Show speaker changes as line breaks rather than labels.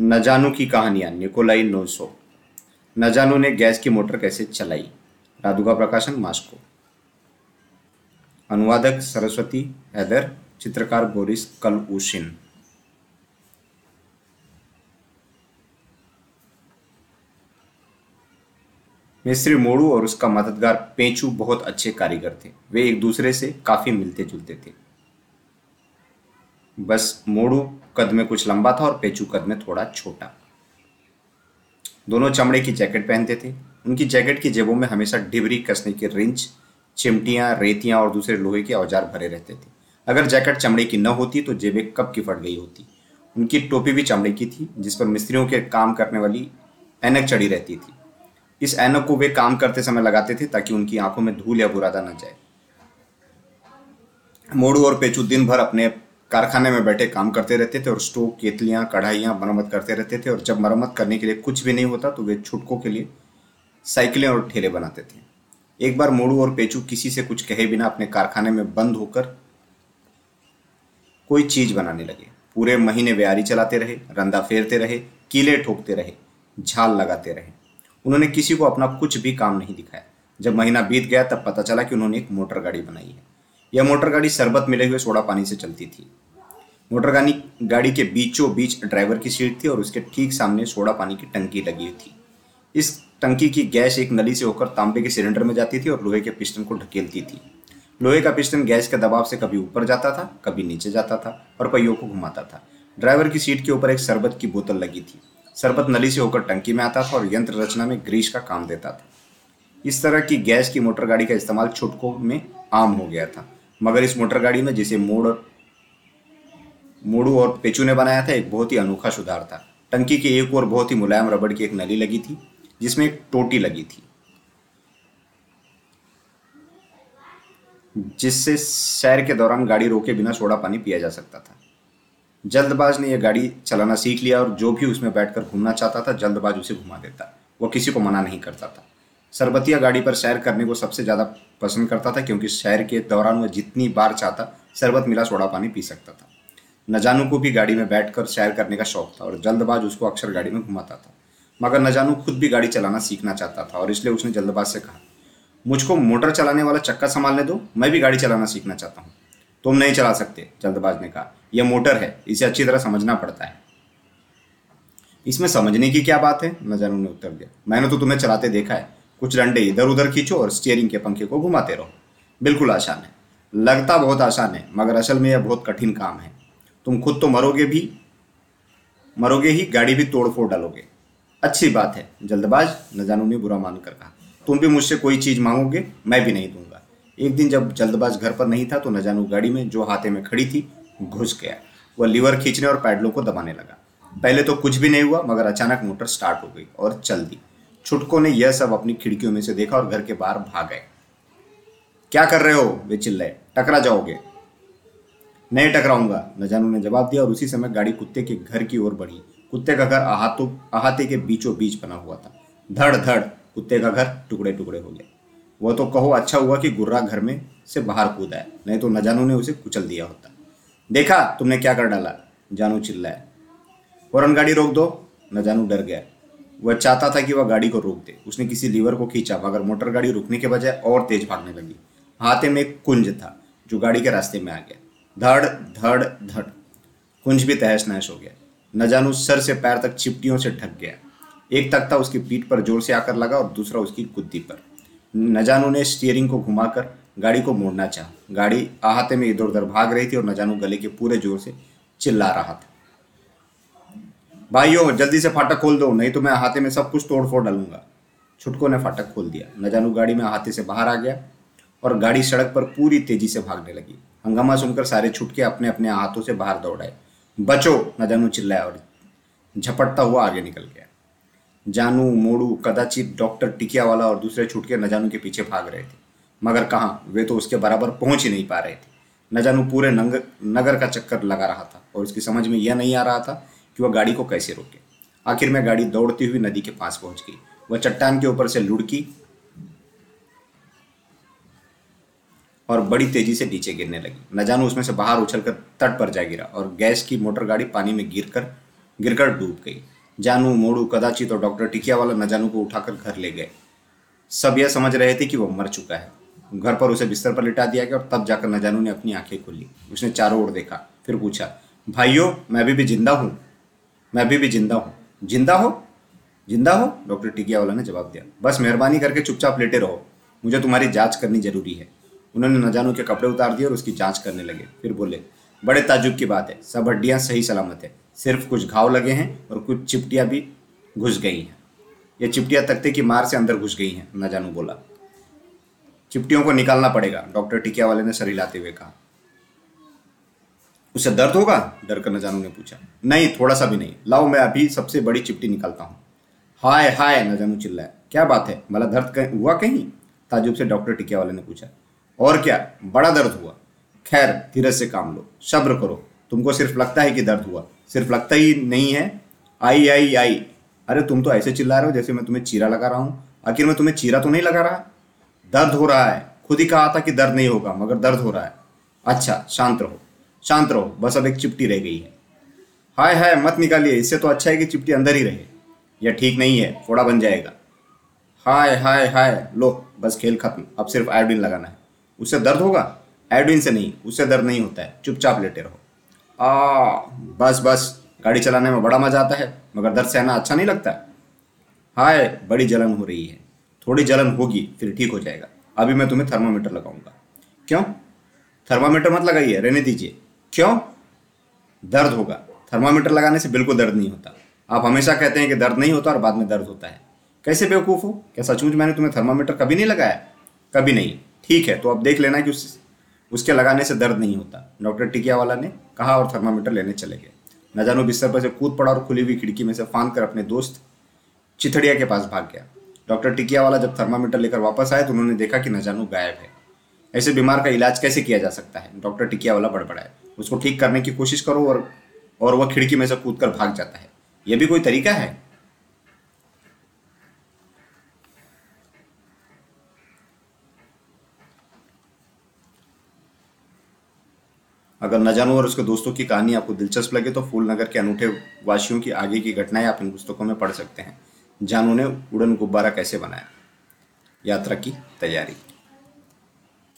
नजानू की कहानियाँ, निकोलाई नोसो नजानू ने गैस की मोटर कैसे चलाई? राधुका प्रकाशन, मास्को। अनुवादक सरस्वती, हैदर, चित्रकार बोरिस कलउशिन मिस्त्री मोड़ू और उसका मददगार पेंचू बहुत अच्छे कारीगर थे। वे एक दूसरे से काफ़ी मिलते जुलते थे। बस मोड़ू कद में कुछ लंबा था और पेचू कद में थोड़ा छोटा। दोनों चमड़े की जैकेट पहनते थे। उनकी जैकेट की जेबों में हमेशा डिबरी कसने की रिंच, चिमटियाँ, रेतियाँ और दूसरे लोहे के औज़ार भरे रहते थे। अगर जैकेट चमड़े की न होती तो जेबें कब की फट गई होती। उनकी टोपी भी चमड़े की थी, जिस पर मिस्त्रियों के काम करने वाली ऐनक चढ़ी रहती थी। इस ऐनक को वे काम करते समय लगाते थे ताकि उनकी आँखों में धूल या बुरादा न जाए। मोड़ू और पेचू दिन भर अपने कारखाने में बैठे काम करते रहते थे और स्टोव, केतलियाँ, कढ़ाइयाँ मरम्मत करते रहते थे और जब मरम्मत करने के लिए कुछ भी नहीं होता तो वे छुटकों के लिए साइकिलें और ठेले बनाते थे। एक बार मोड़ू और पेचू किसी से कुछ कहे बिना अपने कारखाने में बंद होकर कोई चीज़ बनाने लगे। पूरे महीने व्यारी चलाते रहे, रंदा फेरते रहे, कीले ठोकते रहे, झाल लगाते रहे। उन्होंने किसी को अपना कुछ भी काम नहीं दिखाया। जब महीना बीत गया तब पता चला कि उन्होंने एक मोटर गाड़ी बनाई है। यह मोटर गाड़ी शरबत मिले हुए सोडा पानी से चलती थी। मोटर गाड़ी के बीचों बीच ड्राइवर की सीट थी और उसके ठीक सामने सोडा पानी की टंकी लगी हुई थी। इस टंकी की गैस एक नली से होकर तांबे के सिलेंडर में जाती थी और लोहे के पिस्टन को ढकेलती थी। लोहे का पिस्टन गैस के दबाव से कभी ऊपर जाता था, कभी नीचे जाता था और पहियों को घुमाता था। ड्राइवर की सीट के ऊपर एक शरबत की बोतल लगी थी। शरबत नली से होकर टंकी में आता था और यंत्र रचना में ग्रीस का काम देता था। इस तरह की गैस की मोटर गाड़ी का इस्तेमाल छुटकों में आम हो गया था, मगर इस मोटर गाड़ी में जिसे मोड़ मोड़ू और पेचू ने बनाया था एक बहुत ही अनोखा सुधार था। टंकी के एक और बहुत ही मुलायम रबड़ की एक नली लगी थी, जिसमें एक टोटी लगी थी, जिससे सैर के दौरान गाड़ी रोके बिना सोडा पानी पिया जा सकता था। जल्दबाज ने यह गाड़ी चलाना सीख लिया और जो भी उसमें बैठकर घूमना चाहता था, जल्दबाज उसे घुमा देता। वो किसी को मना नहीं करता था। सरबतिया गाड़ी पर सैर करने को सबसे ज़्यादा पसंद करता था, क्योंकि सैर के दौरान वह जितनी बार चाहता, शरबत मिला सोडा पानी पी सकता था। नजानू को भी गाड़ी में बैठकर सैर करने का शौक था और जल्दबाज उसको अक्सर गाड़ी में घुमाता था। मगर नजानू खुद भी गाड़ी चलाना सीखना चाहता था और इसलिए उसने जल्दबाज से कहा, मुझको मोटर चलाने वाला चक्का संभालने दो, मैं भी गाड़ी चलाना सीखना चाहता हूँ। तुम नहीं चला सकते, जल्दबाज ने कहा। यह मोटर है, इसे अच्छी तरह समझना पड़ता है। इसमें समझने की क्या बात है? नजानू ने उत्तर दिया। मैंने तो तुम्हें चलाते देखा है। कुछ डंडे इधर उधर खींचो और स्टीयरिंग के पंखे को घुमाते रहो। बिल्कुल आसान है। लगता बहुत आसान है, मगर असल में यह बहुत कठिन काम है। तुम खुद तो मरोगे भी, मरोगे ही, गाड़ी भी तोड़ फोड़ डालोगे। अच्छी बात है, जल्दबाज नजानू ने बुरा मानकर कहा। तुम भी मुझसे कोई चीज़ मांगोगे, मैं भी नहीं दूँगा। एक दिन जब जल्दबाज घर पर नहीं था तो नजानू गाड़ी में जो हाथे में खड़ी थी, घुस गया। वह लीवर खींचने और पैडलों को दबाने लगा। पहले तो कुछ भी नहीं हुआ, मगर अचानक मोटर स्टार्ट हो गई और चल दी। छुटको ने यह सब अपनी खिड़कियों में से देखा और घर के बाहर भाग गए। क्या कर रहे हो वे चिल्लाए टकरा जाओगे। नहीं टकराऊँगा। नजानू ने जवाब दिया और उसी समय गाड़ी कुत्ते के घर की ओर बढ़ी। कुत्ते का घर अहातों अहाते के बीचों बीच बना हुआ था। धड़ धड़ कुत्ते का घर टुकड़े टुकड़े हो गया वह तो कहो अच्छा हुआ कि गुर्रा घर में से बाहर कूदा है नहीं तो नजानू ने उसे कुचल दिया होता। देखा, तुमने क्या कर डाला? जानू चिल्लाया। फ़ौरन गाड़ी रोक दो। नजानू डर गया। वह चाहता था कि वह गाड़ी को रोक दे। उसने किसी लीवर को खींचा, मगर मोटर गाड़ी रुकने के बजाय और तेज भागने लगी। हाथे में एक कुंज था, जो गाड़ी के रास्ते में आ गया। धड़ धड़ धड़। कुंज भी तहस नहस हो गया। न जानू सर से पैर तक चिपटियों से ढक गया। एक तख्ता उसकी पीठ पर ज़ोर से आकर लगा और दूसरा उसकी कुद्दी पर। न जानू ने स्टीयरिंग को घुमाकर गाड़ी को मोड़ना चाहा। गाड़ी आहते में इधर उधर भाग रही थी और न जानू गले के पूरे ज़ोर से चिल्ला रहा था। भाइयों, जल्दी से फाटक खोल दो, नहीं तो मैं अहाते में सब कुछ तोड़ फोड़ डालूँगा। छुटको ने फाटक खोल दिया। न जानू गाड़ी में अहाते से बाहर आ गया और गाड़ी सड़क पर पूरी तेज़ी से भागने लगी। हंगामा सुनकर सारे छुटके अपने अपने हाथों से बाहर दौड़ाए बचो, न जानू चिल्लाया और झपटता हुआ आगे निकल गया। जानू, मोड़ू, कदाचित डॉक्टर टिकिया वाला और दूसरे छुटके न जानू के पीछे भाग रहे थे। मगर कहाँ? वे तो उसके बराबर पहुँच ही नहीं पा रहे थे। न जानू पूरे नगर का चक्कर लगा रहा था और उसकी समझ में यह नहीं आ रहा था कि वह गाड़ी को कैसे रोके। आखिर में गाड़ी दौड़ती हुई नदी के पास पहुँच गई। वह चट्टान के ऊपर से लुढ़की और बड़ी तेज़ी से नीचे गिरने लगी। न जानू उसमें से बाहर उछलकर तट पर जा गिरा और गैस की मोटर गाड़ी पानी में गिरकर गिरकर डूब गई। जानू, मोड़ू, कदाचित और डॉक्टर टिकिया वाला नजानू को उठाकर घर ले गए। सब यह समझ रहे थे कि वह मर चुका है। घर पर उसे बिस्तर पर लिटा दिया गया और तब जाकर नजानू ने अपनी आँखें खोली। उसने चारों ओर देखा, फिर पूछा, भाइयों, मैं अभी भी ज़िंदा हूँ? मैं अभी भी ज़िंदा हूँ? ज़िंदा हो? ज़िंदा हो? डॉक्टर टिकिया वाला ने जवाब दिया, बस मेहरबानी करके चुपचाप लेटे रहो। मुझे तुम्हारी जाँच करनी ज़रूरी है। उन्होंने नजानू के कपड़े उतार दिए और उसकी जाँच करने लगे। फिर बोले, बड़े ताजुब की बात है, सब हड्डियाँ सही सलामत है। सिर्फ़ कुछ घाव लगे हैं और कुछ चिपटियाँ भी घुस गई हैं। ये चिपटियाँ तख्ते की मार से अंदर घुस गई हैं नजानू बोला। चिपटियों को निकालना पड़ेगा, डॉक्टर टिकिया वाले ने सर हिलाते हुए कहा। उसे दर्द होगा? डर कर नजानू ने पूछा। नहीं, थोड़ा सा भी नहीं। लाओ, मैं अभी सबसे बड़ी चिपटी निकालता हूँ। हाय हाय नजानू चिल्लाया। क्या बात है? भला दर्द हुआ कहीं? ताजुब से डॉक्टर टिकिया वाले ने पूछा। और क्या? बड़ा दर्द हुआ। खैर, धीरज से काम लो। सब्र करो। तुमको सिर्फ़ लगता है कि दर्द हुआ। सिर्फ़ लगता ही नहीं है। आई आई आई। अरे, तुम तो ऐसे चिल्ला रहे हो जैसे मैं तुम्हें चीरा लगा रहा हूँ। आखिर मैं तुम्हें चीरा तो नहीं लगा रहा? दर्द हो रहा है। खुद ही कहा था कि दर्द नहीं होगा, मगर दर्द हो रहा है। अच्छा शांत रहो। शांत रहो। बस अब एक चिपटी रह गई है। हाय हाय, मत निकालिए। इससे तो अच्छा है कि चिपटी अंदर ही रहे। यह ठीक नहीं है। फोड़ा बन जाएगा। हाय हाय हाय। लो, बस खेल खत्म। अब सिर्फ़ आयोडीन लगाना है। उससे दर्द होगा? एडविन से नहीं, उससे दर्द नहीं होता है। चुपचाप लेटे रहो। आ, बस बस, गाड़ी चलाने में बड़ा मज़ा आता है, मगर दर्द सहना अच्छा नहीं लगता? हाय, बड़ी जलन हो रही है। थोड़ी जलन होगी, फिर ठीक हो जाएगा। अभी मैं तुम्हें थर्मामीटर लगाऊँगा। क्यों? थर्मामीटर मत लगाइए, रहने दीजिए। क्यों? दर्द होगा। थर्मामीटर लगाने से बिल्कुल दर्द नहीं होता। आप हमेशा कहते हैं कि दर्द नहीं होता और बाद में दर्द होता है। कैसे बेवकूफ़ हो? क्या सचमुच मैंने तुम्हें थर्मामीटर कभी नहीं लगाया? कभी नहीं। ठीक है तो अब देख लेना कि उस, उसके लगाने से दर्द नहीं होता। डॉक्टर टिकिया वाला ने कहा और थर्मामीटर लेने चले गए। न जानो बिस्तर पर से कूद पड़ा और खुली हुई खिड़की में से फांद कर अपने दोस्त चिथड़िया के पास भाग गया। डॉक्टर टिकिया वाला जब थर्मामीटर लेकर वापस आए तो उन्होंने देखा कि न जानू गायब है। ऐसे बीमार का इलाज कैसे किया जा सकता है? डॉक्टर टिकिया वाला बड़बड़ाया उसको ठीक करने की कोशिश करो और और वह खिड़की में से कूद कर भाग जाता है। यह भी कोई तरीका है? अगर न जानो और उसके दोस्तों की कहानी आपको दिलचस्प लगे तो फूलनगर के अनूठे वासियों की आगे की घटनाएँ आप इन पुस्तकों में पढ़ सकते हैं। जानू ने उड़न गुब्बारा कैसे बनाया? यात्रा की तैयारी।